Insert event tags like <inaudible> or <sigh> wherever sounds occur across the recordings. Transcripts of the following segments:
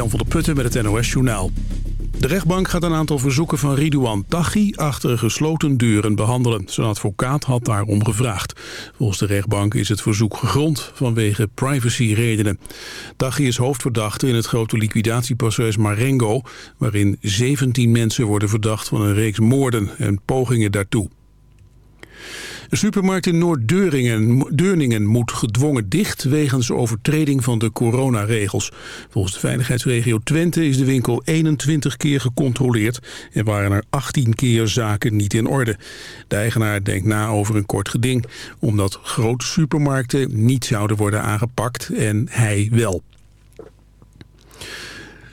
Jan van der Putten met het NOS Journaal. De rechtbank gaat een aantal verzoeken van Ridouan Taghi achter gesloten deuren behandelen. Zijn advocaat had daarom gevraagd. Volgens de rechtbank is het verzoek gegrond vanwege privacyredenen. Taghi is hoofdverdachte in het grote liquidatieproces Marengo... waarin 17 mensen worden verdacht van een reeks moorden en pogingen daartoe. De supermarkt in Noord-Deurningen moet gedwongen dicht wegens overtreding van de coronaregels. Volgens de veiligheidsregio Twente is de winkel 21 keer gecontroleerd en waren er 18 keer zaken niet in orde. De eigenaar denkt na over een kort geding, omdat grote supermarkten niet zouden worden aangepakt en hij wel.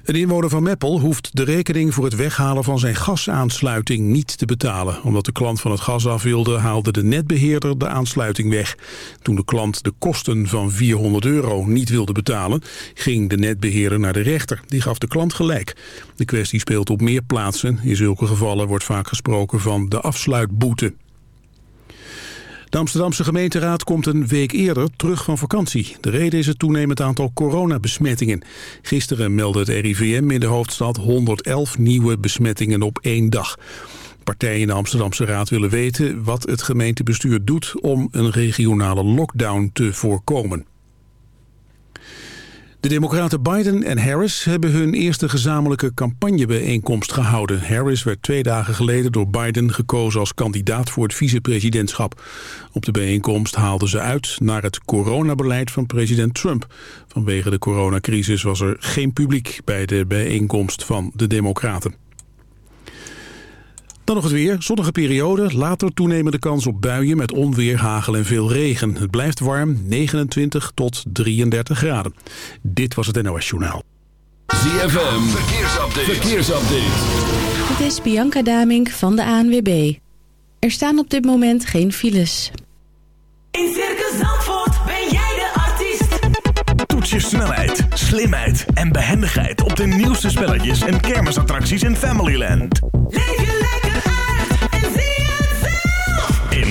Een inwoner van Meppel hoeft de rekening voor het weghalen van zijn gasaansluiting niet te betalen. Omdat de klant van het gas af wilde, haalde de netbeheerder de aansluiting weg. Toen de klant de kosten van 400 euro niet wilde betalen, ging de netbeheerder naar de rechter. Die gaf de klant gelijk. De kwestie speelt op meer plaatsen. In zulke gevallen wordt vaak gesproken van de afsluitboete. De Amsterdamse gemeenteraad komt een week eerder terug van vakantie. De reden is het toenemend aantal coronabesmettingen. Gisteren meldde het RIVM in de hoofdstad 111 nieuwe besmettingen op één dag. Partijen in de Amsterdamse raad willen weten wat het gemeentebestuur doet om een regionale lockdown te voorkomen. De democraten Biden en Harris hebben hun eerste gezamenlijke campagnebijeenkomst gehouden. Harris werd twee dagen geleden door Biden gekozen als kandidaat voor het vicepresidentschap. Op de bijeenkomst haalden ze uit naar het coronabeleid van president Trump. Vanwege de coronacrisis was er geen publiek bij de bijeenkomst van de democraten. Dan nog het weer. Zonnige periode. Later toenemende kans op buien met onweer, hagel en veel regen. Het blijft warm, 29 tot 33 graden. Dit was het NOS Journaal. ZFM, verkeersupdate. verkeersupdate. Dit is Bianca Damink van de ANWB. Er staan op dit moment geen files. In Circus Zandvoort ben jij de artiest. Toets je snelheid, slimheid en behendigheid op de nieuwste spelletjes en kermisattracties in Familyland. Leef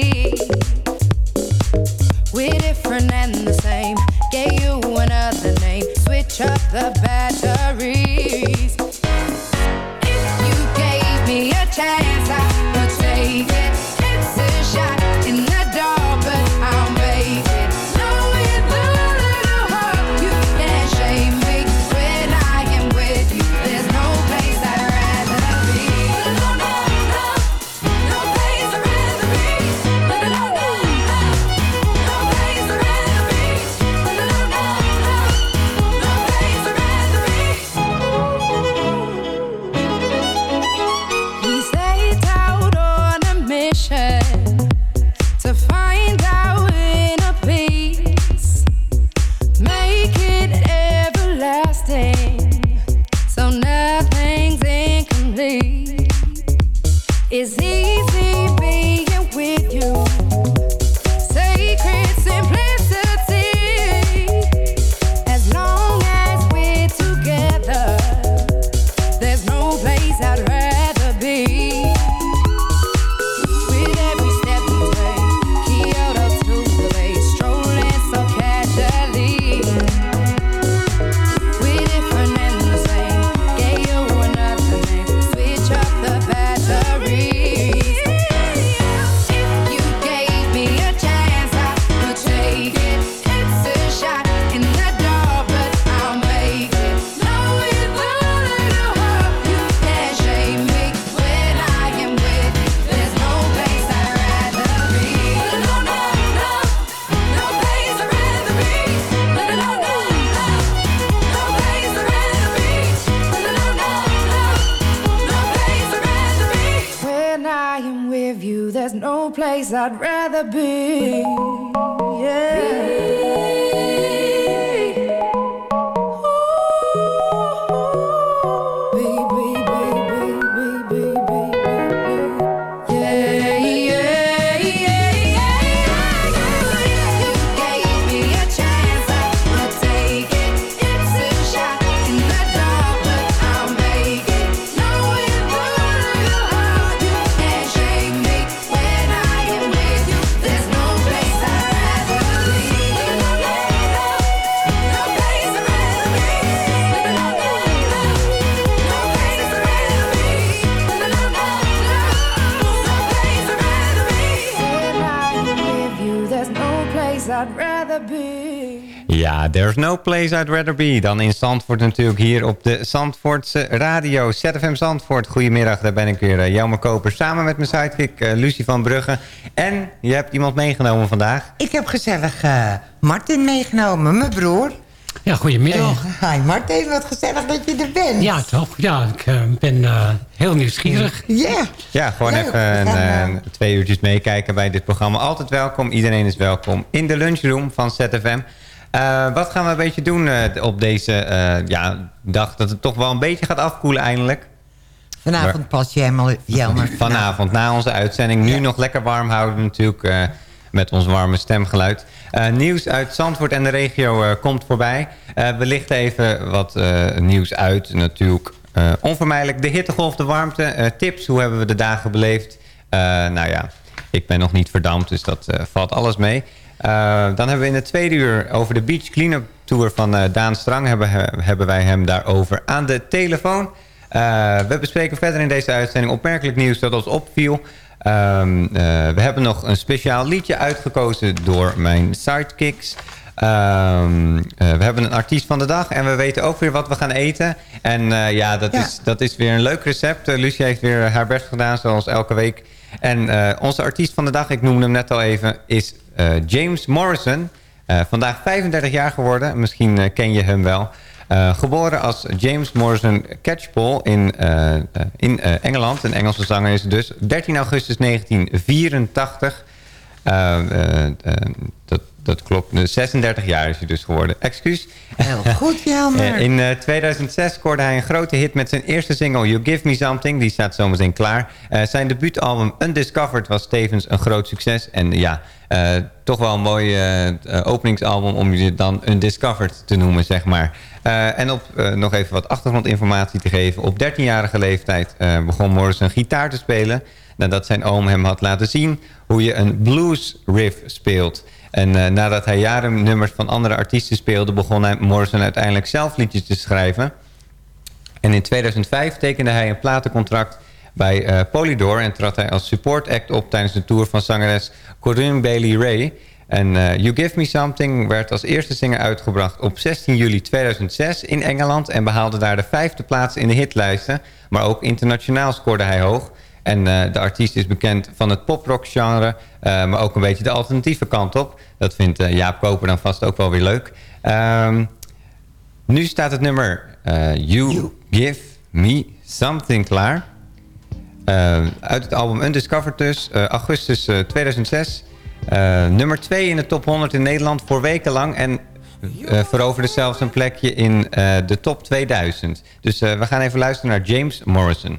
see. I'd rather be. There's no place I'd rather be dan in Zandvoort natuurlijk. Hier op de Zandvoortse radio, ZFM Zandvoort. Goedemiddag, daar ben ik weer, uh, Jelmer Koper. Samen met mijn sidekick uh, Lucie van Brugge. En je hebt iemand meegenomen vandaag. Ik heb gezellig uh, Martin meegenomen, mijn broer. Ja, goedemiddag. Uh, hi Martin, wat gezellig dat je er bent. Ja, toch? Ja, ik uh, ben uh, heel nieuwsgierig. Ja. Yeah. Ja, gewoon Leuk. even een, twee uurtjes meekijken bij dit programma. Altijd welkom, iedereen is welkom in de lunchroom van ZFM. Wat gaan we een beetje doen op deze ja, dag dat het toch wel een beetje gaat afkoelen eindelijk? Vanavond pas Jelmer. Jelmer. <laughs> Vanavond, na onze uitzending. Nu ja. nog lekker warm houden natuurlijk met ons warme stemgeluid. Nieuws uit Zandvoort en de regio komt voorbij. We lichten even wat nieuws uit. Natuurlijk onvermijdelijk de hittegolf, de warmte. tips, hoe hebben we de dagen beleefd? nou ja, ik ben nog niet verdampt, dus dat valt alles mee. Dan hebben we in de tweede uur over de Beach Cleanup Tour van Daan Strang. Hebben, hebben wij hem daarover aan de telefoon. we bespreken verder in deze uitzending opmerkelijk nieuws dat ons opviel... Um, uh, we hebben nog een speciaal liedje uitgekozen door mijn sidekicks. Um, uh, we hebben een artiest van de dag en we weten ook weer wat we gaan eten. En uh, ja, dat, ja. Is, dat is weer een leuk recept. Lucie heeft weer haar best gedaan, zoals elke week. En onze artiest van de dag, ik noemde hem net al even, is James Morrison. vandaag 35 jaar geworden, misschien ken je hem wel. Geboren als James Morrison Catchpole in, in Engeland. Een Engelse zanger is dus. 13 augustus 1984. dat, dat klopt. 36 jaar is hij dus geworden. Excuus. Heel goed, Jelmer. in 2006 scoorde hij een grote hit met zijn eerste single You Give Me Something. Die staat zometeen klaar. zijn debuutalbum Undiscovered was tevens een groot succes. En ja, toch wel een mooi openingsalbum om je dan Undiscovered te noemen, zeg maar. Uh, en op uh, nog even wat achtergrondinformatie te geven. Op 13-jarige leeftijd uh, begon Morrison gitaar te spelen. Nadat zijn oom hem had laten zien hoe je een blues riff speelt. En nadat hij jaren nummers van andere artiesten speelde... begon hij Morrison uiteindelijk zelf liedjes te schrijven. En in 2005 tekende hij een platencontract bij Polydor... en trad hij als support act op tijdens de tour van zangeres Corinne Bailey Ray... En uh, You Give Me Something werd als eerste zinger uitgebracht op 16 juli 2006 in Engeland... en behaalde daar de vijfde plaats in de hitlijsten. Maar ook internationaal scoorde hij hoog. En uh, de artiest is bekend van het poprock genre, uh, maar ook een beetje de alternatieve kant op. Dat vindt Jaap Koper dan vast ook wel weer leuk. Um, nu staat het nummer you, you Give Me Something klaar. uit het album Undiscovered dus, augustus 2006... Uh, nummer 2 in de top 100 in Nederland voor weken lang. En uh, veroverde zelfs een plekje in de top 2000. Dus we gaan even luisteren naar James Morrison.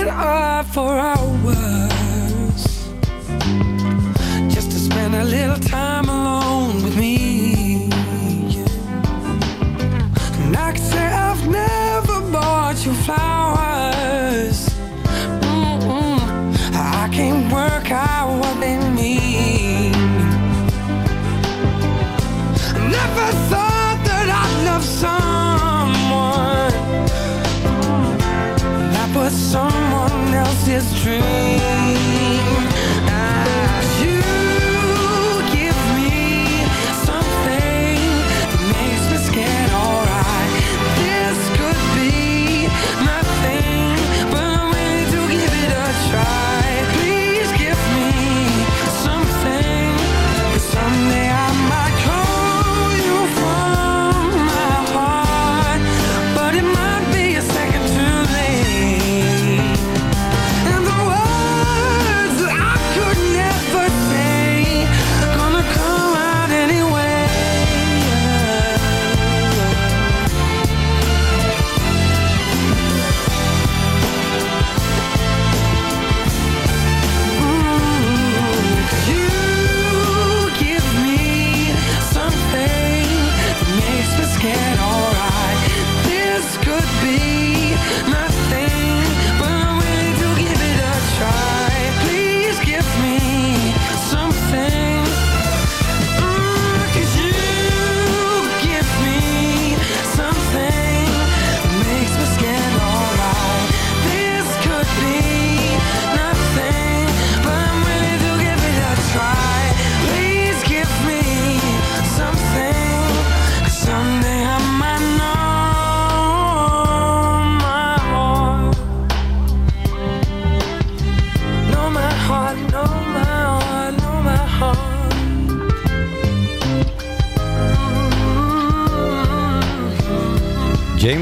waited up for hours Just to spend a little time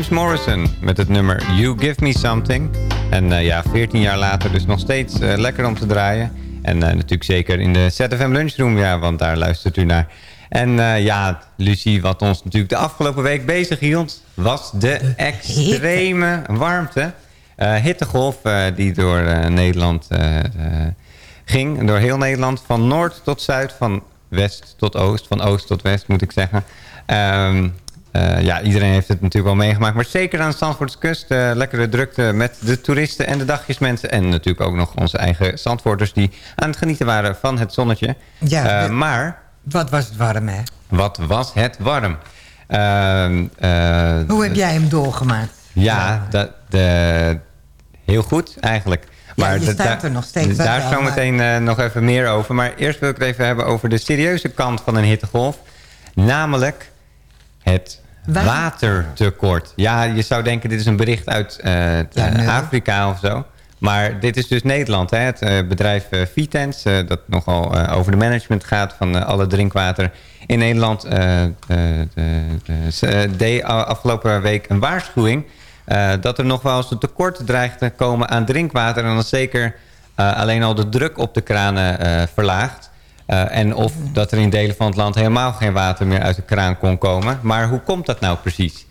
James Morrison met het nummer You Give Me Something. En eh, ja, 14 jaar later dus nog steeds eh, lekker om te draaien. En eh, natuurlijk zeker in de ZFM Lunchroom, ja, want daar luistert u naar. En ja, Lucie, wat ons natuurlijk de afgelopen week bezig hield... was de extreme warmte. Hittegolf die door Nederland ging. Door heel Nederland, van noord tot zuid, van west tot oost. Van oost tot west, moet ik zeggen. Ehm, eh, ja, iedereen heeft het natuurlijk wel meegemaakt. Maar zeker aan de Zandvoortskust. Uh, lekkere drukte met de toeristen en de dagjesmensen. En natuurlijk ook nog onze eigen Zandvoorters die aan het genieten waren van het zonnetje. Ja, Eh, maar Wat was het warm, hè? wat was het warm. Ehm, eh, Hoe heb jij hem doorgemaakt? ja, dat, de, heel goed eigenlijk. Ja, je staat er nog steeds, Daar zo maar- meteen eh, nog even meer over. Maar eerst wil ik het even hebben over de serieuze kant van een hittegolf. Namelijk het Wa- watertekort. Ja, je zou denken dit is een bericht uit eh, Ja. Afrika of zo. Maar dit is dus Nederland. Hè? Het eh, bedrijf eh, Vitens, dat nogal over de management gaat van alle drinkwater in Nederland, de- de- ze, deed afgelopen week een waarschuwing dat er nog wel eens een tekort dreigt te komen aan drinkwater. En dan zeker alleen al de druk op de kranen verlaagt. Eh, en of dat er in delen van het land helemaal geen water meer uit de kraan kon komen. Maar hoe komt dat nou precies?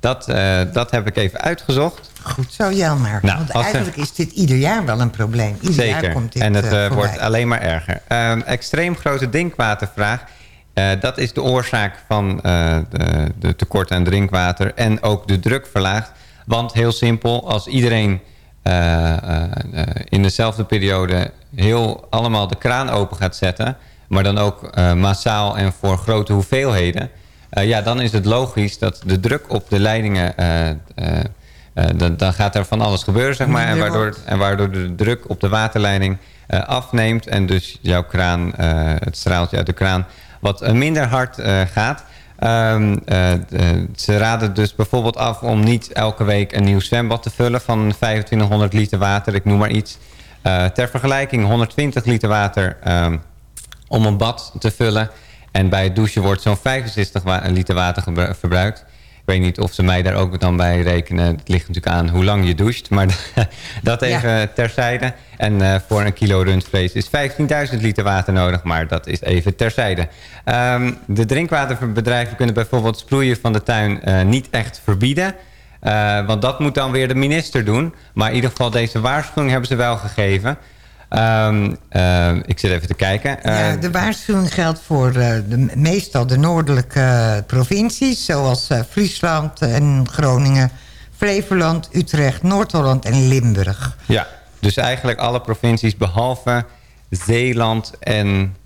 Dat, eh, dat heb ik even uitgezocht. Goed zo, Jelmer. Nou, Want er- eigenlijk is dit ieder jaar wel een probleem. Ieder jaar komt dit en het eh, wordt alleen maar erger. Ehm, extreem grote drinkwatervraag. Dat is de oorzaak van de, de tekort aan drinkwater. En ook de druk verlaagt. Want heel simpel, als iedereen in dezelfde periode... heel allemaal de kraan open gaat zetten... maar dan ook eh, massaal en voor grote hoeveelheden... eh, ja, dan is het logisch dat de druk op de leidingen... eh, eh, eh, dan, dan gaat er van alles gebeuren, zeg maar. En waardoor, en waardoor de druk op de waterleiding eh, afneemt. En dus jouw kraan, eh, het straaltje uit de kraan, wat eh, minder hard eh, gaat. Ehm, eh, de- ze raden dus bijvoorbeeld af om niet elke week een nieuw zwembad te vullen van 2500 liter water, ik noem maar iets. Eh, ter vergelijking 120 liter water ehm, om een bad te vullen. En bij het douchen wordt zo'n 65 wa- liter water verbruikt. Ik weet niet of ze mij daar ook dan bij rekenen. Het ligt natuurlijk aan hoe lang je doucht. Maar <laughs> dat even terzijde. En eh, voor een kilo rundvlees is 15.000 liter water nodig. Maar dat is even terzijde. Ehm, de drinkwaterbedrijven kunnen bijvoorbeeld sproeien van de tuin eh, niet echt verbieden. Eh, want dat moet dan weer de minister doen. Maar in ieder geval deze waarschuwing hebben ze wel gegeven. Ehm, ehm, ik zit even te kijken. Ja, Eh, de waarschuwing geldt voor eh, de, meestal de noordelijke eh, provincies... zoals eh, Friesland en Groningen, Flevoland, Utrecht, Noord-Holland en Limburg. Ja, dus eigenlijk alle provincies behalve Zeeland en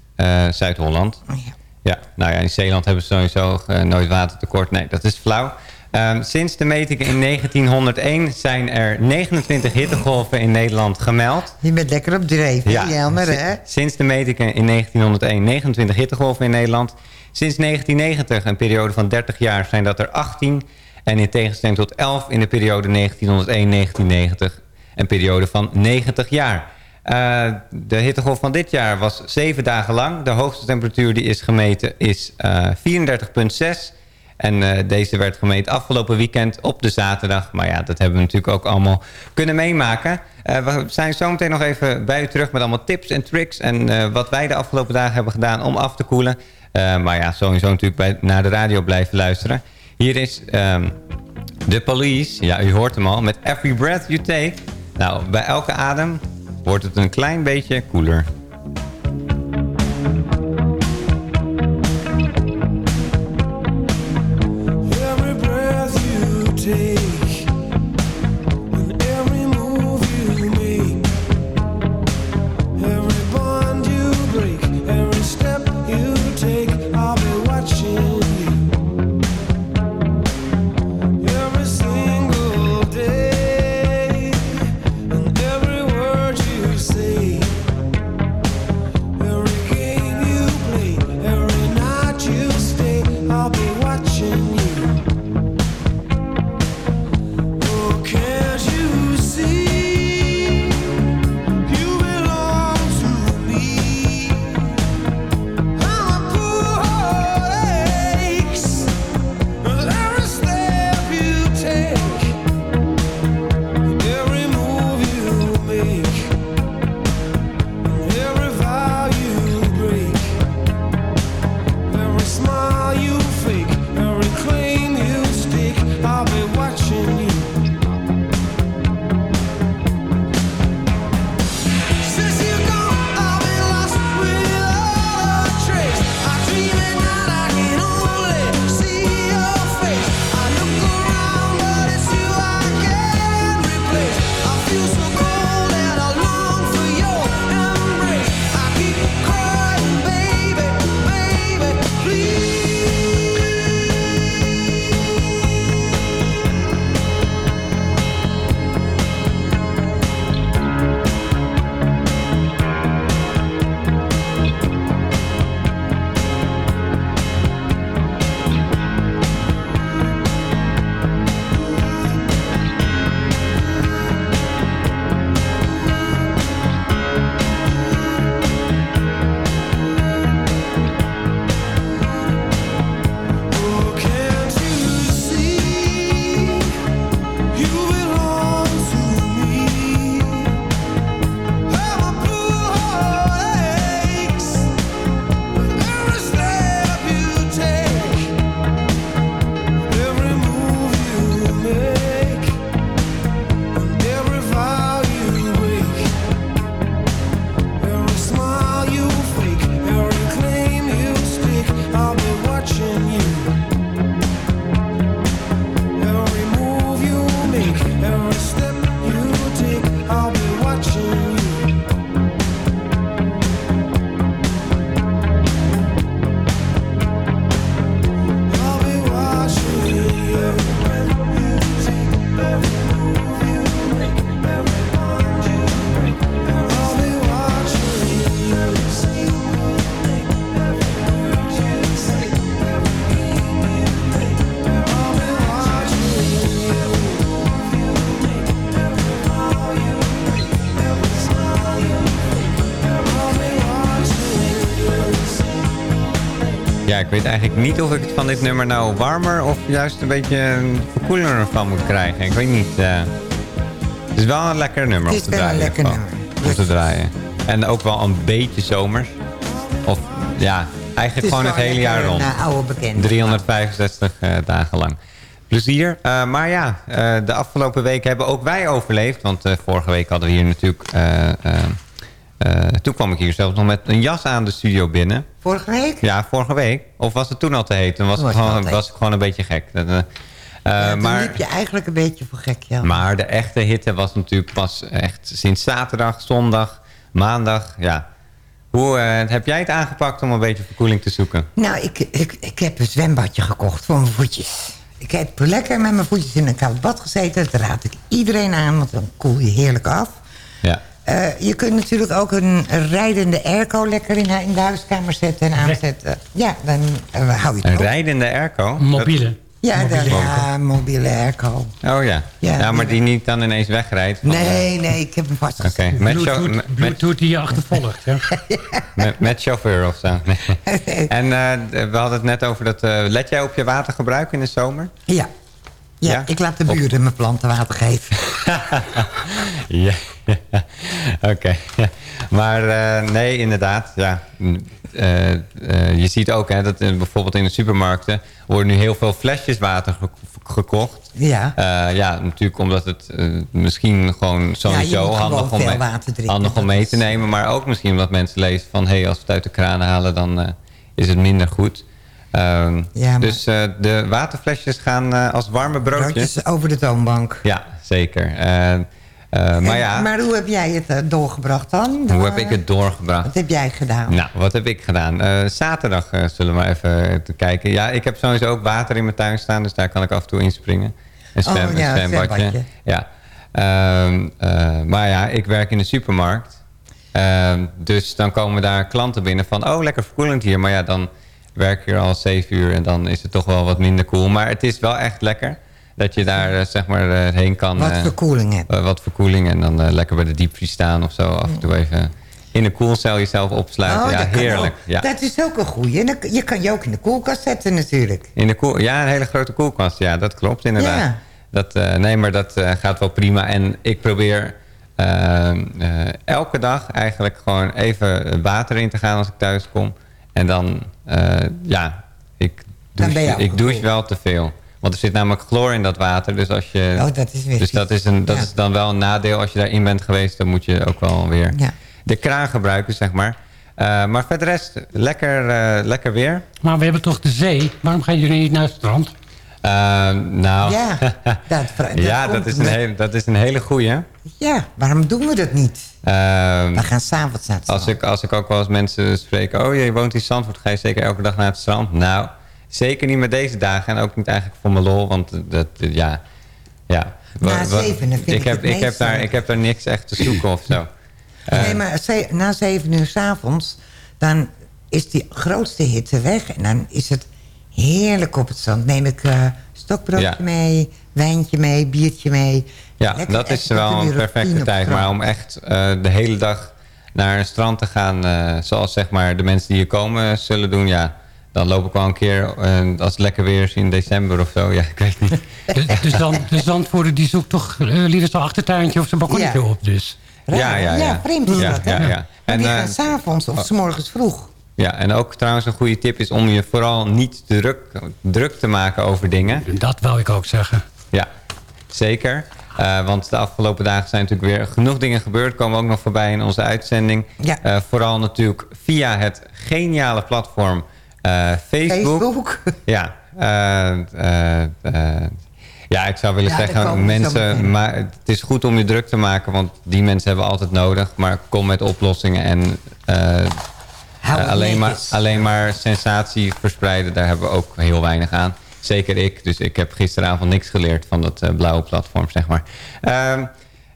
Zuid-Holland. Ja. Ja, nou ja, in Zeeland hebben ze sowieso nooit watertekort. Nee, dat is flauw. Ehm, sinds de metingen in 1901 zijn er 29 hittegolven in Nederland gemeld. Je bent lekker op dreef, hè, Jelmer, hè? Sinds de metingen in 1901 29 hittegolven in Nederland. Sinds 1990, een periode van 30 jaar, zijn dat er 18. En in tegenstelling tot 11 in de periode 1901-1990, een periode van 90 jaar. Eh, de hittegolf van dit jaar was 7 dagen lang. De hoogste temperatuur die is gemeten is eh 34,6. En eh, deze werd gemeten afgelopen weekend op de zaterdag. Maar ja, dat hebben we natuurlijk ook allemaal kunnen meemaken. Eh, we zijn zometeen nog even bij u terug met allemaal tips en tricks. En eh, wat wij de afgelopen dagen hebben gedaan om af te koelen. Maar ja, sowieso natuurlijk bij, naar de radio blijven luisteren. Hier is ehm de police. Ja, u hoort hem al. Met Every Breath You Take. Nou, bij elke adem wordt het een klein beetje koeler. Weet eigenlijk niet of ik het van dit nummer nou warmer of juist een beetje een verkoeler van moet krijgen. Ik weet niet. eh. het is wel een lekker nummer Het om is te wel draaien. een lekker nummer. Om te draaien. En ook wel een beetje zomers. Of ja, eigenlijk gewoon het hele jaar rond. Een eh, oude bekende. 365 eh, dagen lang. Plezier. Eh, maar ja, eh, de afgelopen weken hebben ook wij overleefd. Want eh, vorige week hadden we hier natuurlijk... eh, toen kwam ik hier zelfs nog met een jas aan de studio binnen. Vorige week? Ja, vorige week. Of was het toen al te heet? Dan was, Toen het het gewoon, was ik gewoon een beetje gek. Dat, eh, eh, Ja, toen maar, liep je eigenlijk een beetje voor gek, ja. maar de echte hitte was natuurlijk pas echt sinds zaterdag, zondag, maandag. Ja. Hoe heb jij het aangepakt om een beetje verkoeling te zoeken? Nou, ik, ik, ik heb een zwembadje gekocht voor mijn voetjes. Ik heb lekker met mijn voetjes in een koud bad gezeten. Dat raad ik iedereen aan, want dan koel je heerlijk af. Ja. Eh, je kunt natuurlijk ook een, rijdende airco lekker in, in de huiskamer zetten en aanzetten. Ja, dan eh, hou je het Een rijdende airco? Mobiele. Ja, de, mobiele ja, mobiele airco. Oh ja. Ja, Ja, maar die- die niet dan ineens wegrijdt? Nee, nee, ik heb hem Oké, vastgezet. met, Bluetooth, Bluetooth die je achtervolgt. Hè? <laughs> <laughs> met, met chauffeur of zo. <laughs> Nee. En eh, we hadden het net over dat... eh, let jij op je watergebruik in de zomer? Ja. Ja, Ja? ik laat de buren mijn planten water geven. <laughs> Ja, <laughs> oké. Maar eh, nee, inderdaad. Ja. Mm, eh, eh, je ziet ook hè, dat bijvoorbeeld in de supermarkten... worden nu heel veel flesjes water ge- gekocht. Ja. Ja, natuurlijk omdat het misschien gewoon sowieso gewoon handig, om, mee- drinken, handig om mee te nemen. Maar ook misschien omdat mensen lezen van... hé, hey, als we het uit de kraan halen, dan is het minder goed. Ehm, Ja, maar- Dus eh, de waterflesjes gaan eh, als warme broodjes. Broodjes over de toonbank. Ja, zeker. Eh, eh, maar ja, maar hoe heb jij het doorgebracht dan? hoe heb ik het doorgebracht? Wat heb jij gedaan? Nou, wat heb ik gedaan? Zaterdag zullen we maar even kijken. Ja, ik heb sowieso ook water in mijn tuin staan, dus daar kan ik af en toe inspringen. Een, zwem, Oh, ja, een zwembadje. Ja. Ehm, eh, maar ja, ik werk in de supermarkt. Ehm, dus dan komen daar klanten binnen van... oh, lekker verkoelend hier. Maar ja, dan werk je er al zeven uur... en dan is het toch wel wat minder cool. Maar het is wel echt lekker dat je daar eh, zeg maar eh, heen kan. Wat eh, verkoeling hebt. wat verkoeling. En dan lekker bij de diepvries staan of zo. Af en toe even in een koelcel jezelf opsluiten. Oh, ja, heerlijk. Ja. Dat is ook een goeie. Je kan je ook in de koelkast zetten natuurlijk. In de koel, ja, een hele grote koelkast. Ja, dat klopt inderdaad. Ja. Dat, nee, maar dat gaat wel prima. En ik probeer elke dag eigenlijk gewoon even water in te gaan als ik thuis kom. En dan, eh, ja, ik Dan je douche, ik douche afgekoeld. wel te veel. Want er zit namelijk chloor in dat water. Dus, als je, Oh, dat is weer dus dat, is, een, dat Ja. is dan wel een nadeel. Als je daarin bent geweest, dan moet je ook wel weer Ja. de kraan gebruiken, zeg maar. Eh, maar voor de rest, lekker, eh, lekker weer. Maar we hebben toch de zee? Waarom gaan jullie niet naar het strand? Eh, nou, Ja, <laughs> dat, dat ja, dat is, een hele, dat is een hele goeie. Ja, waarom doen we dat niet? Ehm, We gaan s'avonds naar het als, strand. ik, als ik ook wel eens mensen spreek... oh, je woont in Zandvoort, ga je zeker elke dag naar het strand? Nou, zeker niet met deze dagen. En ook niet eigenlijk voor mijn lol, want dat, ja... ja Na zevenen vind ik heb, ik, heb daar, ik heb daar niks echt te zoeken of zo. Eh, nee, maar ze- na zeven uur s'avonds... dan is die grootste hitte weg. En dan is het heerlijk op het strand. Neem ik eh stokbroodje Ja. mee, wijntje mee, biertje mee. Ja, Lekker dat is wel een perfecte tijd. Maar om echt eh, de hele dag naar een strand te gaan... eh, zoals zeg maar de mensen die hier komen zullen doen... ja, dan loop ik wel een keer als het lekker weer is in december of zo. Ja, ik weet niet. De, de, zand, de zandvoerder die zoekt toch eh, liever zijn achtertuintje of zijn balkonnetje Ja. op. Dus. Raar, Ja, ja, ja. vreemd is Ja, dat, hè? ja, ja. Maar En, die eh, gaan s'avonds of s morgens vroeg. Ja, en ook trouwens een goede tip is om je vooral niet druk, druk te maken over dingen. Dat wou ik ook zeggen. Ja, zeker. Eh, want de afgelopen dagen zijn natuurlijk weer genoeg dingen gebeurd. Komen ook nog voorbij in onze uitzending. Ja. Eh, vooral natuurlijk via het geniale platform eh, Facebook. Facebook. <laughs> Ja, eh, eh, eh, ja, ik zou willen Ja, zeggen, we mensen, maar het is goed om je druk te maken, want die mensen hebben altijd nodig. Maar kom met oplossingen en eh, Eh, alleen, maar, netjes. alleen maar sensatie verspreiden, daar hebben we ook heel weinig aan. Zeker ik, dus ik heb gisteravond niks geleerd van dat eh, blauwe platform, zeg maar. Ehm,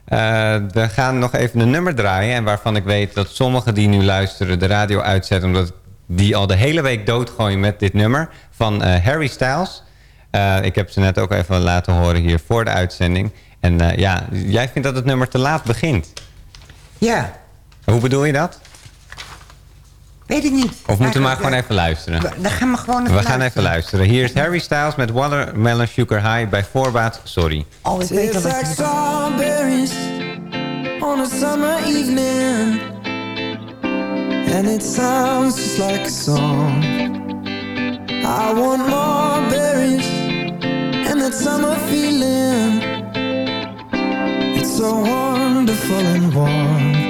eh, we gaan nog even een nummer draaien. En waarvan ik weet dat sommigen die nu luisteren de radio uitzetten... omdat die al de hele week doodgooien met dit nummer van Harry Styles. Ik heb ze net ook even laten horen hier voor de uitzending. En ja, jij vindt dat het nummer te laat begint. Ja, Hoe bedoel je dat? Weet ik niet. Of moeten we maar gewoon even luisteren? eh, Dan gaan we gewoon even We gaan even luisteren. Hier is Harry Styles met Watermelon Sugar High bij voorbaat. Sorry. Oh, ik weet like strawberries on a summer evening, and it sounds just like a song. I want more berries and that summer feeling. It's so wonderful and warm.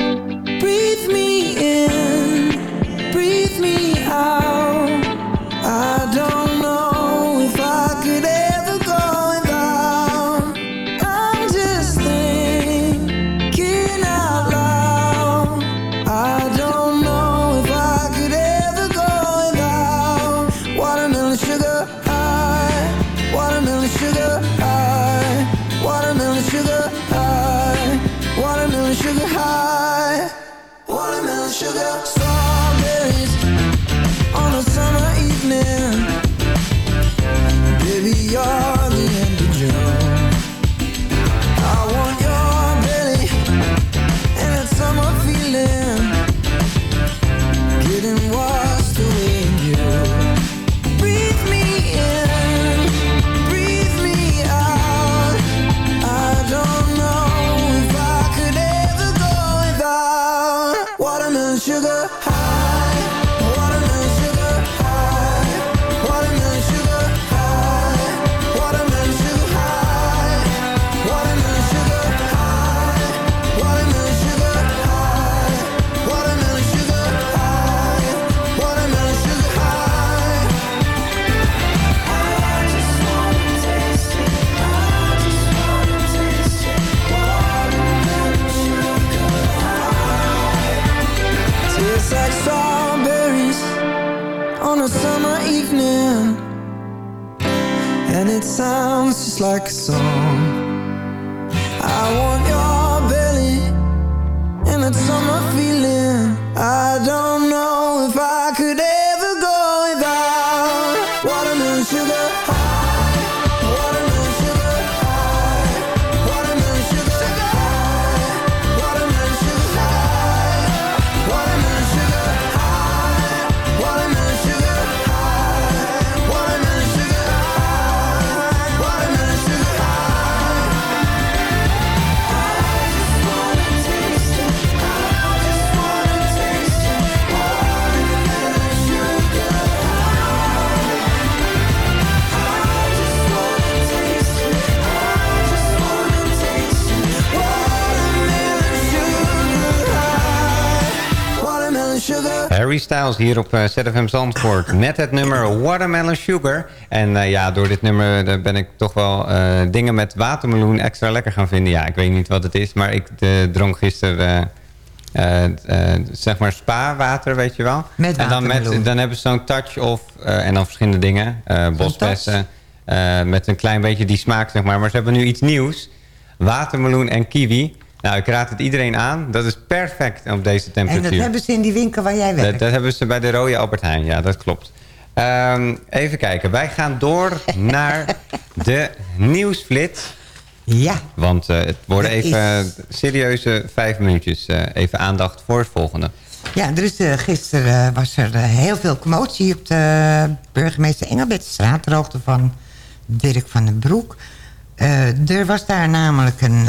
Watermelon sugar high, Harry Styles hier op eh, ZFM Zandvoort <laughs> met het nummer Watermelon Sugar. En eh, ja, door dit nummer eh, ben ik toch wel dingen met watermeloen extra lekker gaan vinden. Ja, ik weet niet wat het is, maar ik dronk gisteren... zeg maar spa-water, weet je wel. Met en dan, met, dan hebben ze zo'n touch of... en dan verschillende dingen. bosbessen. met een klein beetje die smaak, zeg maar. Maar ze hebben nu iets nieuws. Watermeloen en kiwi. Nou, ik raad het iedereen aan. Dat is perfect op deze En temperatuur. dat hebben ze in die winkel waar jij werkt. Dat, dat hebben ze bij de Rode Albert Heijn, ja, dat klopt. Ehm, even kijken, wij gaan door <laughs> naar de nieuwsflits. Ja. Want eh, het worden Dat even is- serieuze vijf minuutjes. eh, even aandacht voor het volgende. Ja, er is, eh, gisteren was er heel veel commotie op de burgemeester Engelbertstraat... ter hoogte van Dirk van den Broek. Er was daar namelijk een,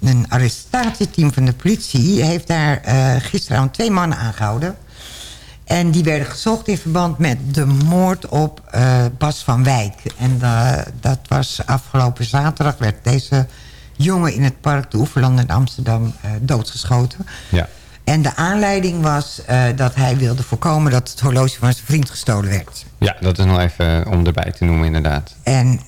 een arrestatieteam van de politie... heeft daar eh gisteravond twee mannen aangehouden. En die werden gezocht in verband met de moord op eh, Bas van Wijk. En eh, dat was afgelopen zaterdag... werd deze jongen in het park de Oeverland in Amsterdam doodgeschoten... Ja. En de aanleiding was dat hij wilde voorkomen dat het horloge van zijn vriend gestolen werd. ja, dat is nog even om erbij te noemen inderdaad. En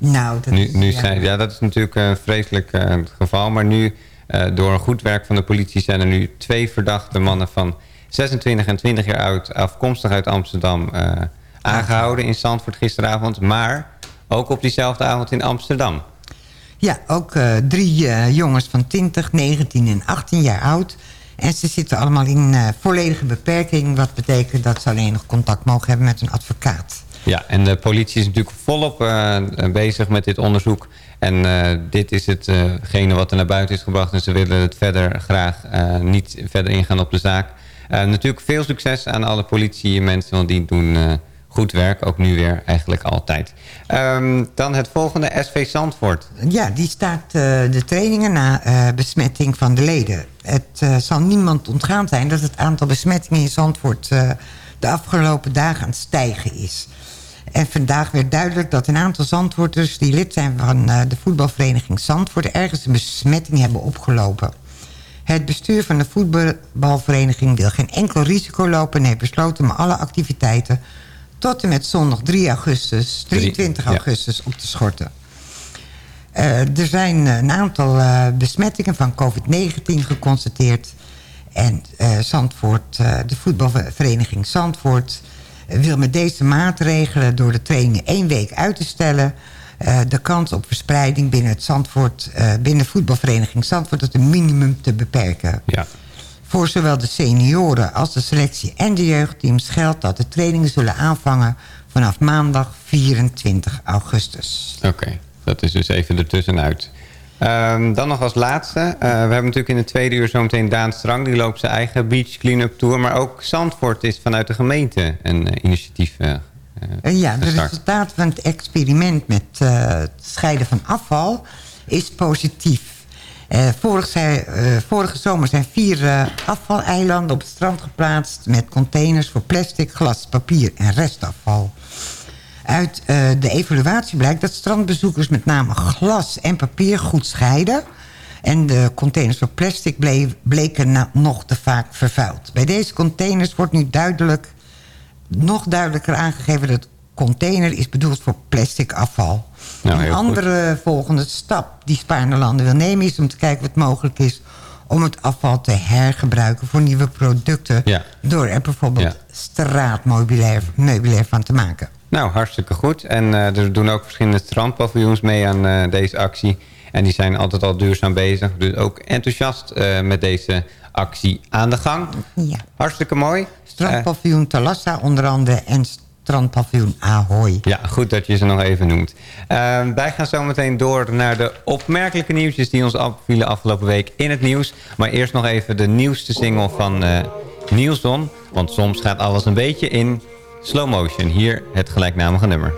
nou, dat Nu, is, nu ja, zijn, ja, dat is natuurlijk een vreselijk eh, het geval. Maar nu, eh, door een goed werk van de politie... zijn er nu twee verdachte mannen van 26 en 20 jaar oud... afkomstig uit Amsterdam eh, aangehouden in Zandvoort gisteravond. Maar ook op diezelfde avond in Amsterdam. ja, ook eh, drie eh, jongens van 20, 19 en 18 jaar oud. En ze zitten allemaal in eh, volledige beperking. Wat betekent dat ze alleen nog contact mogen hebben met een advocaat. Ja, en de politie is natuurlijk volop eh, bezig met dit onderzoek. En eh, dit is hetgene wat er naar buiten is gebracht. En ze willen het verder graag eh, niet verder ingaan op de zaak. Eh, natuurlijk veel succes aan alle politiemensen, want die doen eh, goed werk. Ook nu weer, eigenlijk altijd. Ehm, dan het volgende, SV Zandvoort. Ja, die staat eh, de trainingen na eh, besmetting van de leden. Het eh, zal niemand ontgaan zijn dat het aantal besmettingen in Zandvoort... eh, de afgelopen dagen aan het stijgen is. En vandaag werd duidelijk dat een aantal Zandvoorters... die lid zijn van eh, de voetbalvereniging Zandvoort... ergens een besmetting hebben opgelopen. Het bestuur van de voetbalvereniging wil geen enkel risico lopen... en heeft besloten om alle activiteiten tot en met zondag 3 augustus, 23 ja. augustus op te schorten. Eh, er zijn een aantal eh, besmettingen van COVID-19 geconstateerd. En eh, Zandvoort, de voetbalvereniging Zandvoort... wil met deze maatregelen door de trainingen één week uit te stellen... eh, de kans op verspreiding binnen, het Zandvoort, eh, binnen de voetbalvereniging Zandvoort... tot een minimum te beperken. Ja. Voor zowel de senioren als de selectie en de jeugdteams geldt dat de trainingen zullen aanvangen vanaf maandag 24 augustus. Oké, dat is dus even ertussenuit. Ehm dan nog als laatste. eh, we hebben natuurlijk in de tweede uur zometeen Daan Strang. Die loopt zijn eigen beach clean-up tour. Maar ook Zandvoort is vanuit de gemeente een eh, initiatief Eh, ja, de gestart. resultaat van het experiment met het scheiden van afval is positief. Vorig vorige zomer zijn vier afvaleilanden op het strand geplaatst... met containers voor plastic, glas, papier en restafval. Uit eh, de evaluatie blijkt dat strandbezoekers met name glas en papier goed scheiden... en de containers voor plastic bleef- bleken nog te vaak vervuild. Bij deze containers wordt nu duidelijk nog duidelijker aangegeven dat container is bedoeld voor plastic afval. Nou, een goed. andere volgende stap die Spaarne landen wil nemen... is om te kijken wat mogelijk is om het afval te hergebruiken voor nieuwe producten... Ja. door er bijvoorbeeld Ja. straatmeubilair meubilair van te maken. Nou, hartstikke goed. En eh, er doen ook verschillende strandpaviljoens mee aan eh, deze actie. En die zijn altijd al duurzaam bezig. Dus ook enthousiast eh, met deze actie aan de gang. Ja. Hartstikke mooi. Strandpaviljoen Talassa onder andere en strandpaviljoen Ahoy. Ja, goed dat je ze nog even noemt. Eh, wij gaan zo meteen door naar de opmerkelijke nieuwtjes... die ons opvielen afgelopen week in het nieuws. Maar eerst nog even de nieuwste single van Nielson. Want soms gaat alles een beetje in slow motion. Hier het gelijknamige nummer.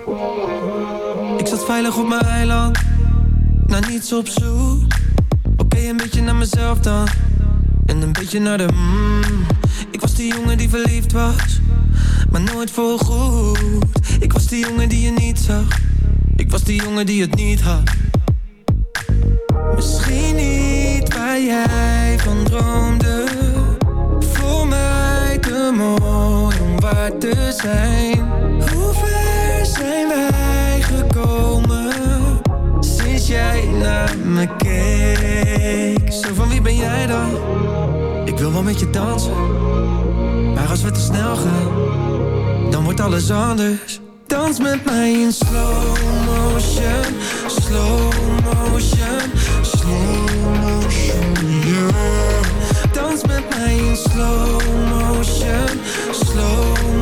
Ik zat veilig op mijn eiland, naar niets op zoek. Oké, een beetje naar mezelf dan, en een beetje naar de mm. Ik was die jongen die verliefd was, maar nooit voorgoed. Ik was die jongen die je niet zag, ik was die jongen die het niet had. Misschien niet waar jij van droomde, zijn. Hoe ver zijn wij gekomen sinds jij naar me keek? Zo van wie ben jij dan? Ik wil wel met je dansen, maar als we te snel gaan, dan wordt alles anders. Dans met mij in slow motion, slow motion, slow motion, yeah. Dans met mij in slow motion, slow motion,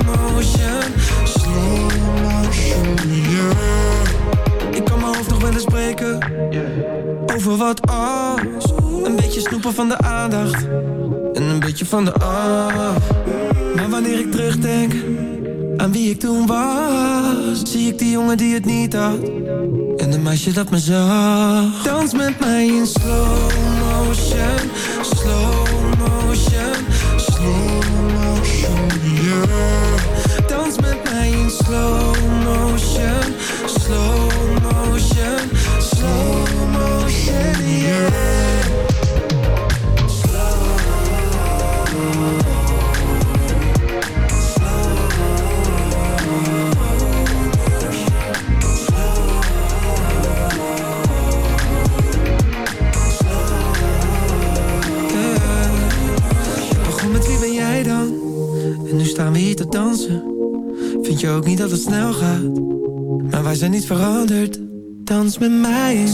over wat als. Een beetje snoepen van de aandacht, en een beetje van de af. Maar wanneer ik terugdenk aan wie ik toen was Zie ik die jongen die het niet had. En een meisje dat me zag. Dans met mij in slow motion. Slow motion. Slow motion, yeah. Dans met mij in slow Vind je ook niet dat het snel gaat? Maar wij zijn niet veranderd. Dans met mij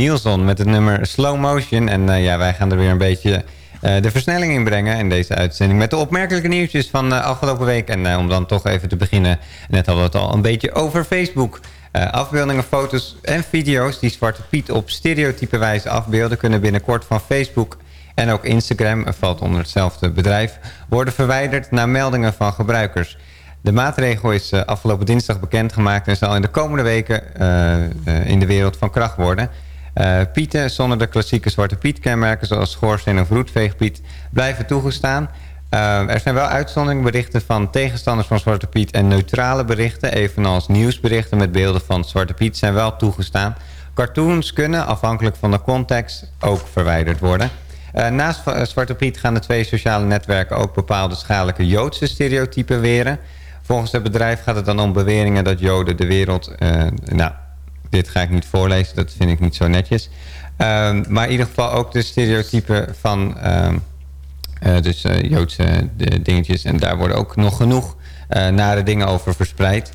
Nielson met het nummer Slow Motion. En eh, ja, wij gaan er weer een beetje eh, de versnelling in brengen in deze uitzending. Met de opmerkelijke nieuwtjes van eh, afgelopen week. En om dan toch even te beginnen. Net hadden we het al een beetje over Facebook. Afbeeldingen, foto's en video's die Zwarte Piet op stereotype wijze afbeelden... kunnen binnenkort van Facebook en ook Instagram, valt onder hetzelfde bedrijf... worden verwijderd naar meldingen van gebruikers. De maatregel is afgelopen dinsdag bekendgemaakt... en zal in de komende weken in de wereld van kracht worden. Eh, pieten zonder de klassieke Zwarte Piet-kenmerken... zoals schoorsteen of roetveegpiet, blijven toegestaan. Eh, er zijn wel uitzonderingberichten van tegenstanders van Zwarte Piet... en neutrale berichten, evenals nieuwsberichten met beelden van Zwarte Piet... zijn wel toegestaan. Cartoons kunnen, afhankelijk van de context, ook verwijderd worden... Uh, naast Zwarte Piet gaan de twee sociale netwerken ook bepaalde schadelijke Joodse stereotypen weren. Volgens het bedrijf gaat het dan om beweringen dat Joden de wereld... Nou, dit ga ik niet voorlezen, dat vind ik niet zo netjes. Ehm, maar in ieder geval ook de stereotypen van dus Joodse dingetjes. En daar worden ook nog genoeg nare dingen over verspreid.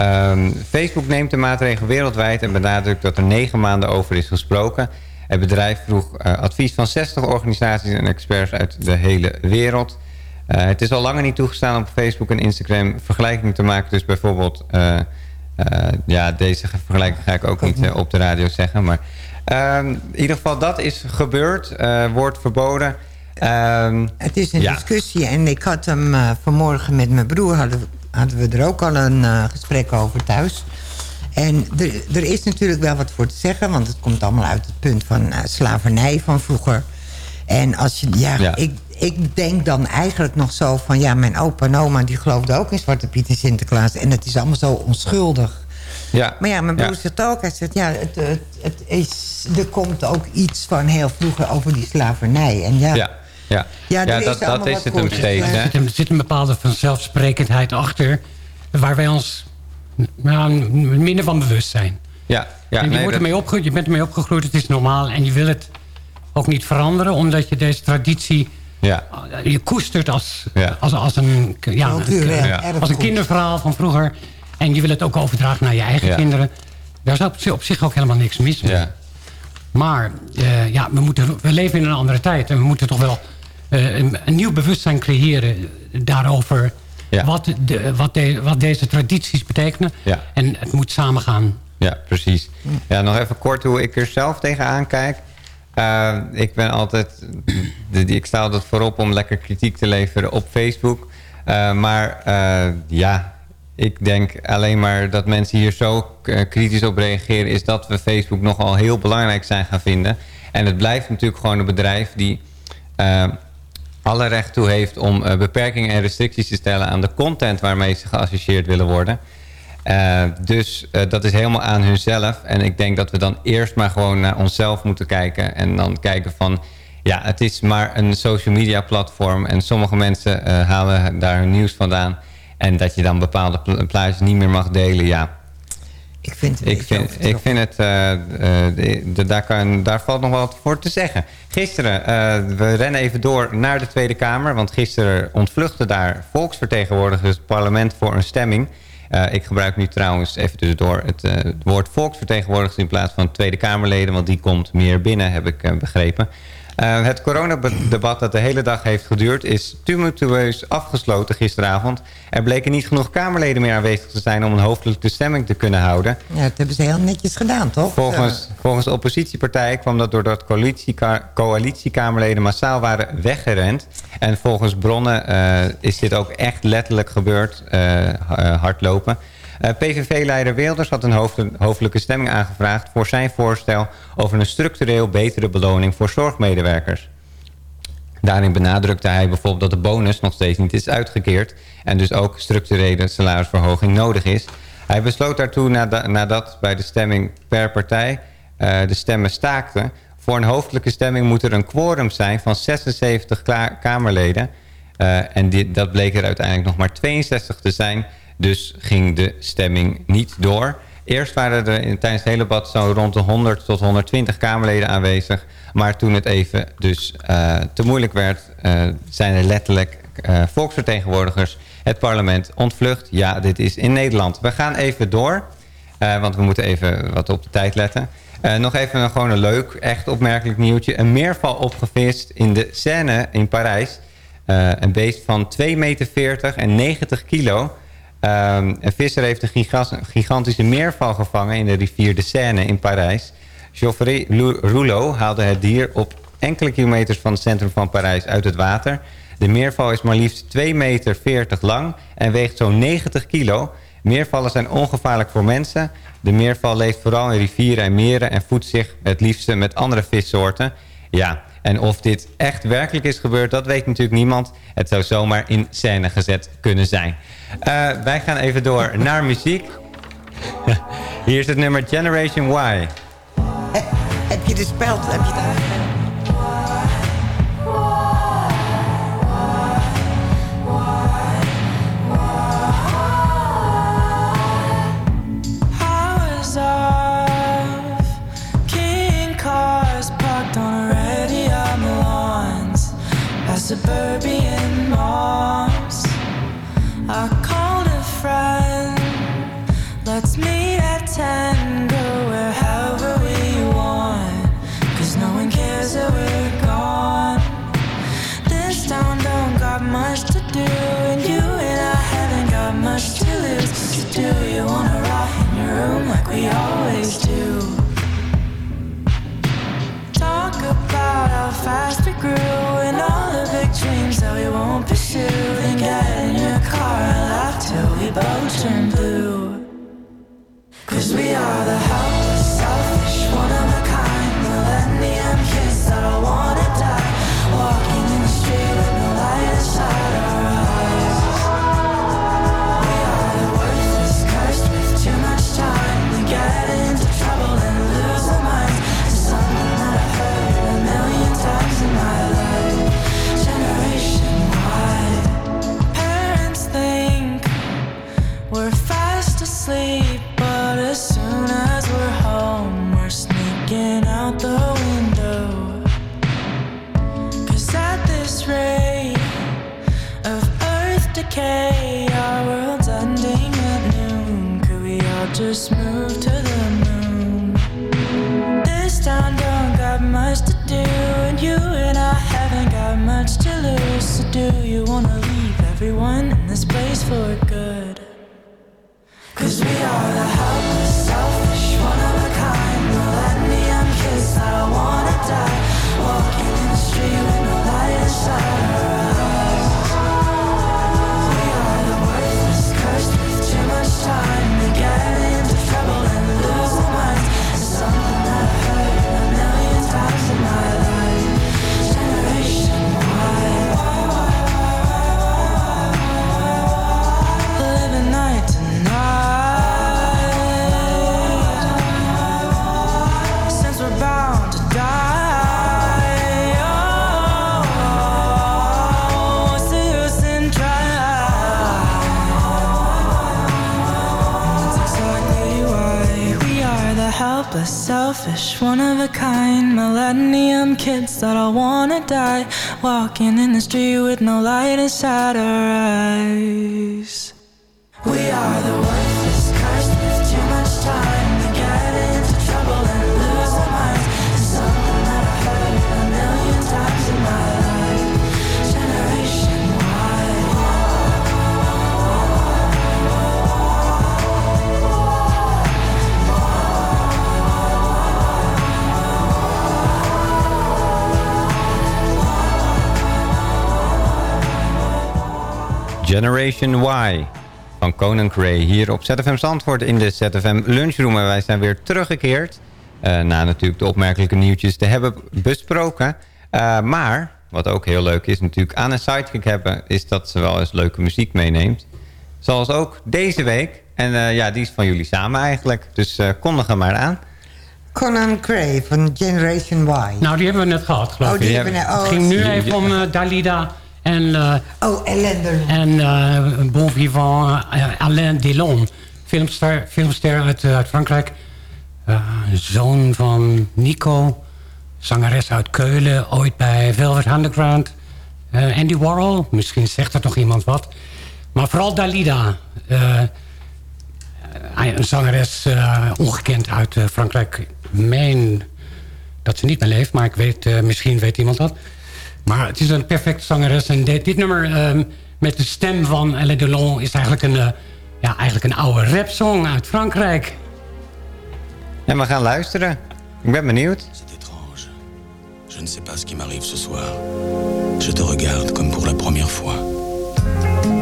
Um, Facebook neemt de maatregel wereldwijd en benadrukt dat er negen maanden over is gesproken... Het bedrijf vroeg advies van 60 organisaties en experts uit de hele wereld. Het is al langer niet toegestaan om op Facebook en Instagram vergelijkingen te maken. Dus bijvoorbeeld, ja, deze vergelijking ga ik ook niet op de radio zeggen. Maar ehm, in ieder geval, dat is gebeurd. wordt verboden. Um, het is een ja. discussie en ik had hem vanmorgen met mijn broer... hadden, hadden we er ook al een gesprek over thuis... En er, er, is natuurlijk wel wat voor te zeggen... want het komt allemaal uit het punt van uh, slavernij van vroeger. En als je, ja, ja. Ik, ik denk dan eigenlijk nog zo van... ja, mijn opa en oma die geloofden ook in Zwarte Piet en Sinterklaas... en het is allemaal zo onschuldig. Ja. Maar ja, mijn broer ja. zegt ook... Hij zegt, ja, het, het, het, is, er komt ook iets van heel vroeger over die slavernij. En ja... ja. Ja, ja, ja dat, dat is het hem steeds. Er zit, er zit een bepaalde vanzelfsprekendheid achter... waar wij ons nou, minder van bewust zijn. Ja, ja, en je, nee, wordt ermee opge je bent ermee opgegroeid, het is normaal. En je wil het ook niet veranderen, omdat je deze traditie... Ja. Je koestert als, ja. als, als, een, ja, een, als een kinderverhaal van vroeger. En je wil het ook overdragen naar je eigen kinderen. Daar is op zich ook helemaal niks mis mee. Maar uh, ja, we, moeten, we leven in een andere tijd. En we moeten toch wel uh, een, een nieuw bewustzijn creëren daarover... Ja. Wat, de, wat, de, wat, deze tradities betekenen. Ja. En het moet samengaan. Ja, precies. Ja, nog even kort hoe ik er zelf tegenaan kijk. Uh, ik ben altijd... Ik sta altijd voorop om lekker kritiek te leveren op Facebook. Uh, maar uh, ja, ik denk alleen maar dat mensen hier zo kritisch op reageren... is dat we Facebook nogal heel belangrijk zijn gaan vinden. En het blijft natuurlijk gewoon een bedrijf die alle recht toe heeft om beperkingen en restricties te stellen aan de content waarmee ze geassocieerd willen worden. Uh, dus uh, dat is helemaal aan hunzelf. En ik denk dat we dan eerst maar gewoon naar onszelf moeten kijken. En dan kijken van, ja, het is maar een social media platform. En sommige mensen halen daar hun nieuws vandaan. En dat je dan bepaalde pla plaatjes niet meer mag delen, ja. Ik vind het, ik vind, ik vind het de, daar, kan, daar valt nog wat voor te zeggen. Gisteren, we rennen even door naar de Tweede Kamer. Want gisteren ontvluchten daar volksvertegenwoordigers het parlement voor een stemming. Ik gebruik nu trouwens even tussendoor het, het woord volksvertegenwoordigers in plaats van Tweede Kamerleden. Want die komt meer binnen, heb ik begrepen. Uh, het coronadebat dat de hele dag heeft geduurd... is tumultueus afgesloten gisteravond. Er bleken niet genoeg Kamerleden meer aanwezig te zijn... om een hoofdelijke stemming te kunnen houden. Ja, dat hebben ze heel netjes gedaan, toch? Volgens, volgens de oppositiepartij kwam dat doordat coalitieka coalitiekamerleden... massaal waren weggerend. En volgens bronnen uh, is dit ook echt letterlijk gebeurd, uh, hardlopen... Uh, PVV-leider Wilders had een hoofdelijke stemming aangevraagd... voor zijn voorstel over een structureel betere beloning voor zorgmedewerkers. Daarin benadrukte hij bijvoorbeeld dat de bonus nog steeds niet is uitgekeerd... en dus ook structurele salarisverhoging nodig is. Hij besloot daartoe nadat bij de stemming per partij uh, de stemmen staakten... voor een hoofdelijke stemming moet er een quorum zijn van 76 Kamerleden... Uh, en dat bleek er uiteindelijk nog maar 62 te zijn... Dus ging de stemming niet door. Eerst waren er in, tijdens het hele debat zo rond de 100 tot 120 Kamerleden aanwezig. Maar toen het even dus uh, te moeilijk werd... Uh, zijn er letterlijk uh, volksvertegenwoordigers het parlement ontvlucht. Ja, dit is in Nederland. We gaan even door, want we moeten even wat op de tijd letten. nog even een, gewoon een leuk, echt opmerkelijk nieuwtje. Een meerval opgevist in de Seine in Parijs. een beest van 2,40 meter en 90 kilo... Um, een visser heeft een gigantische meerval gevangen in de rivier de Seine in Parijs. Geoffrey Rouleau haalde het dier op enkele kilometers van het centrum van Parijs uit het water. De meerval is maar liefst 2,40 meter lang en weegt zo'n 90 kilo. Meervallen zijn ongevaarlijk voor mensen. De meerval leeft vooral in rivieren en meren... en voedt zich het liefste met andere vissoorten. Ja, en of dit echt werkelijk is gebeurd, dat weet natuurlijk niemand. Het zou zomaar in scène gezet kunnen zijn. Uh, wij gaan even door naar muziek. Hier is het nummer Generation Y. He, heb je de speld? Heb je daar? We always do? Talk about how fast we grew and all the big dreams that we won't pursue. Get in your car and laugh till we both turn blue. Cause we are the selfish, one of a kind Millennium kids that all wanna Generation Y van Conan Gray hier op ZFM Zandvoort in de ZFM Lunchroom. En wij zijn weer teruggekeerd. eh, na natuurlijk de opmerkelijke nieuwtjes te hebben besproken. Eh, maar, wat ook heel leuk is natuurlijk aan een sidekick hebben... is dat ze wel eens leuke muziek meeneemt. Zoals ook deze week. En eh, ja, die is van jullie samen eigenlijk. Dus eh kondig hem maar aan. Conan Gray van Generation Y. Nou, die hebben we net gehad, geloof Oh, ik. die hebben we net- oh, het ging nu zie je. even om Dalida en... eh, oh, Ellender. En eh, Bon Vivant, eh, Alain Delon. Filmster, filmster uit, uit Frankrijk. Zoon van Nico. Zangeres uit Keulen. Ooit bij Velvet Underground. Andy Warhol. Misschien zegt er nog iemand wat. Maar vooral Dalida. een zangeres ongekend uit Frankrijk. Meen dat ze niet meer leeft. Maar ik weet, misschien weet iemand dat. Maar het is een perfecte zangeres. En dit, dit nummer ehm, met de stem van Alain Delon... is eigenlijk een, eh, ja, eigenlijk een oude rapsong uit Frankrijk. En we gaan luisteren. Ik ben benieuwd. Je ne sais pas ce qui m'arrive ce soir. je te regarde comme pour la première fois.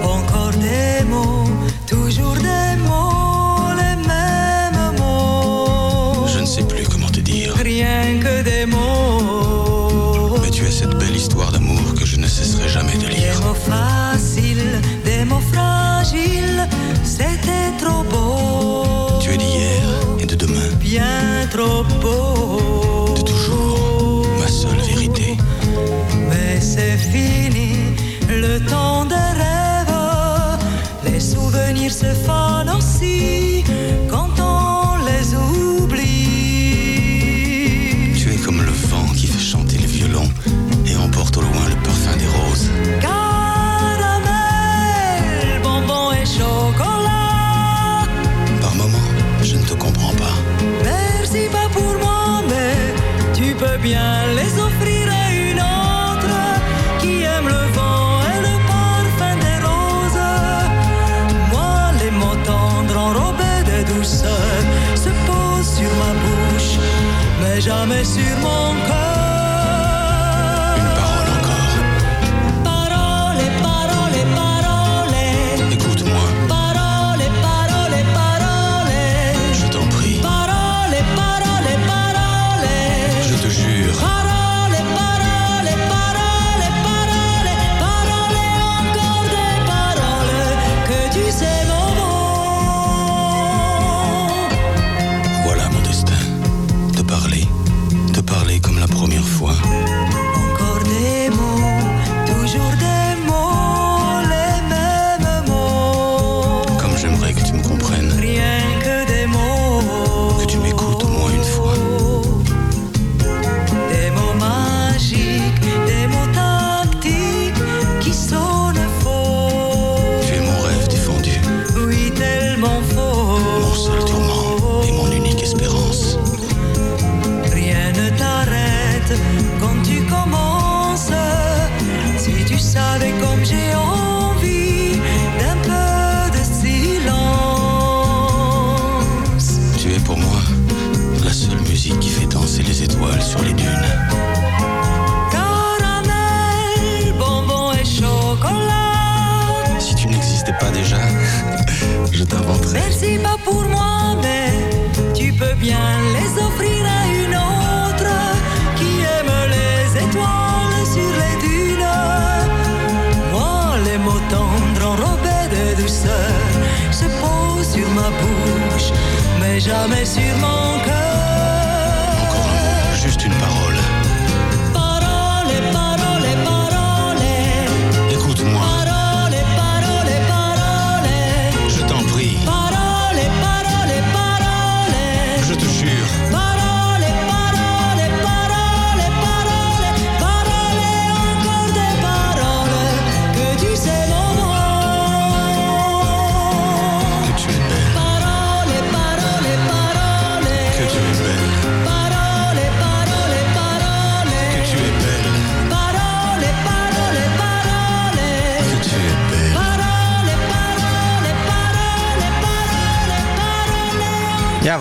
Encore des mots, toujours des mots, les mêmes mots. Je ne sais plus comment te dire. Rien que des mots. Cette belle histoire d'amour que je ne cesserai jamais de lire. Des mots faciles, des mots fragiles, c'était trop beau. Tu es d'hier et de demain, Bien trop beau. de toujours, ma seule vérité. Mais c'est fini, le temps des rêves. Les souvenirs se fanent aussi jamais sur.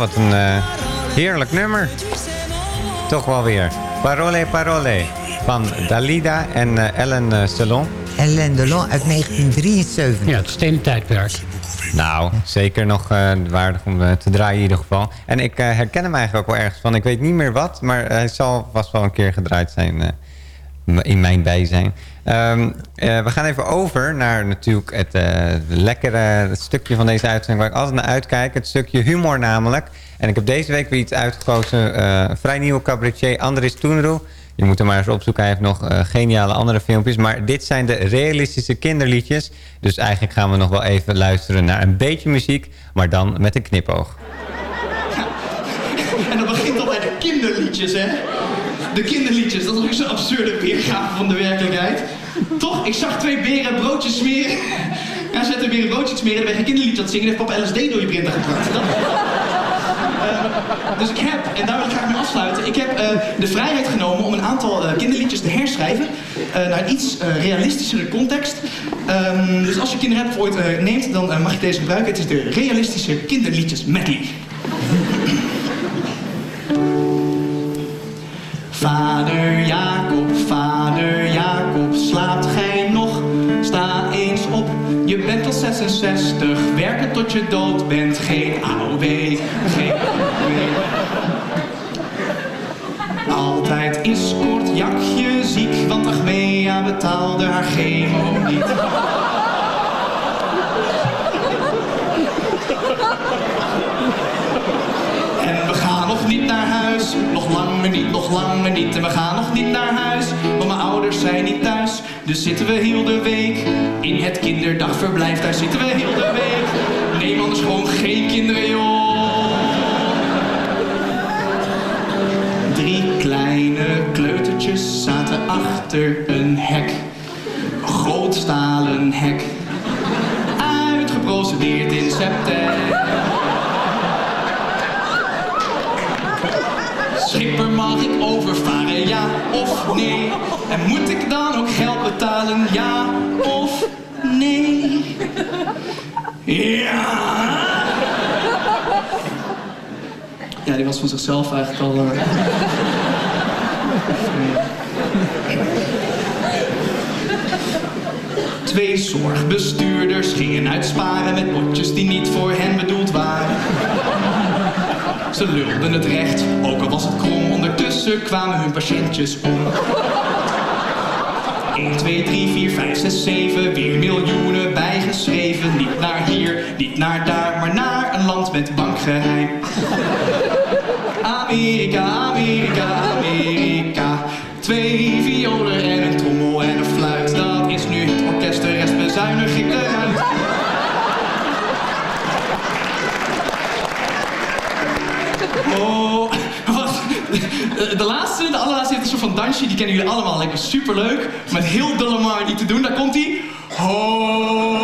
Wat een eh, heerlijk nummer. Toch wel weer. Parole Parole van Dalida en eh, Ellen eh, Salon. Ellen Delon uit 1973. Ja, het steentijdperk. Nou, zeker nog eh, waardig om te draaien in ieder geval. En ik eh, herken hem eigenlijk ook wel ergens van. Ik weet niet meer wat, maar hij zal vast wel een keer gedraaid zijn eh, in mijn bijzijn. Eh, we gaan even over naar natuurlijk het eh, lekkere stukje van deze uitzending... waar ik altijd naar uitkijk. Het stukje humor namelijk. En ik heb deze week weer iets uitgekozen. een vrij nieuwe cabaretier Andris Toenroe. Je moet hem maar eens opzoeken. Hij heeft nog geniale andere filmpjes. Maar dit zijn de realistische kinderliedjes. Dus eigenlijk gaan we nog wel even luisteren naar een beetje muziek. Maar dan met een knipoog. <laughs> En dat begint al bij de kinderliedjes, hè? De kinderliedjes, dat is ook zo'n absurde weergave van de werkelijkheid. Toch? Ik zag twee beren broodjes smeren. Ja, ze zetten weer een broodje te smeren en ben je kinderliedje aan het zingen en heeft papa LSD door je printer gebracht. Eh, dus ik heb, en daar wil ik graag mee afsluiten, ik heb eh, de vrijheid genomen om een aantal eh, kinderliedjes te herschrijven naar een iets realistischere context. Ehm, dus als je kinderrap ooit eh, neemt, dan mag je deze gebruiken. Het is de realistische kinderliedjes medley. Vader Jacob, vader Jacob, slaapt gij nog? Sta eens op, je bent al 66, werken tot je dood bent, geen AOW, geen AOW. Altijd is kort jakje ziek, want Achmea betaalde haar chemo niet. Nog langer niet, nog langer niet. En we gaan nog niet naar huis, want mijn ouders zijn niet thuis. Dus zitten we heel de week in het kinderdagverblijf. Daar zitten we heel de week. Neem anders gewoon geen kinderen, joh. Drie kleine kleutertjes zaten achter een hek. Een groot stalen hek. Uitgeprocedeerd in september. Schipper, mag ik overvaren, ja of nee? En moet ik dan ook geld betalen, ja of nee? Ja! Ja, die was van zichzelf eigenlijk al... eh. Twee zorgbestuurders gingen uitsparen met potjes die niet voor hen bedoeld waren. Ze lulden het recht, ook al was het krom. Ondertussen kwamen hun patiëntjes om. 1, 2, 3, 4, 5, 6, 7, weer miljoenen bijgeschreven. Niet naar hier, niet naar daar, maar naar een land met bankgeheim. Amerika, Amerika, Amerika. Twee violen en een trommel en een fluit. Dat is nu het orkest, de rest bezuinig ik eruit. Oh, wat? De laatste, de allerlaatste heeft een soort van dansje. Die kennen jullie allemaal. Lijkt me superleuk. Met heel Dolomar niet te doen. Daar komt hij. Hoog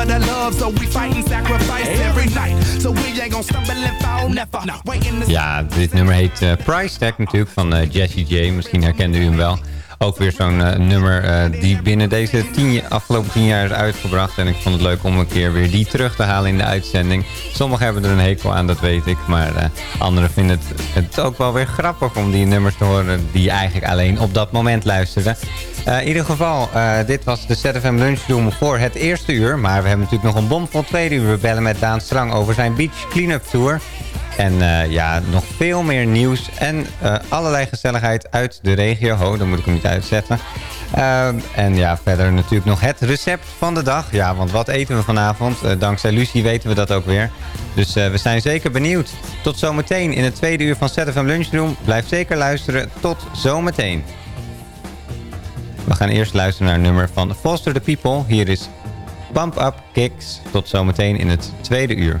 for the love, so we fight and sacrifice every night. So we ain't gonna stumble and fall, never. Waiting to Ja, dit nummer heet eh, Price Tag natuurlijk van eh, Jesse J. Misschien herkende u hem wel. Ook weer zo'n eh, nummer eh, die binnen deze tien, afgelopen tien jaar is uitgebracht. En ik vond het leuk om een keer weer die terug te halen in de uitzending. Sommigen hebben er een hekel aan, dat weet ik. Maar uh, anderen vinden het, het ook wel weer grappig om die nummers te horen... die eigenlijk alleen op dat moment luisterde. in ieder geval, dit was de ZFM Lunchroom voor het eerste uur. Maar we hebben natuurlijk nog een bomvol tweede uur. We bellen met Daan Strang over zijn Beach Cleanup Tour... En uh, ja, nog veel meer nieuws en uh, allerlei gezelligheid uit de regio. Ho, dan moet ik hem niet uitzetten. Uh, en ja, verder natuurlijk nog het recept van de dag. Ja, want wat eten we vanavond? dankzij Lucie weten we dat ook weer. Dus we zijn zeker benieuwd. Tot zometeen in het tweede uur van ZFM Lunchroom. Blijf zeker luisteren. Tot zometeen. We gaan eerst luisteren naar een nummer van Foster the People. Hier is Pump Up Kicks. Tot zometeen in het tweede uur.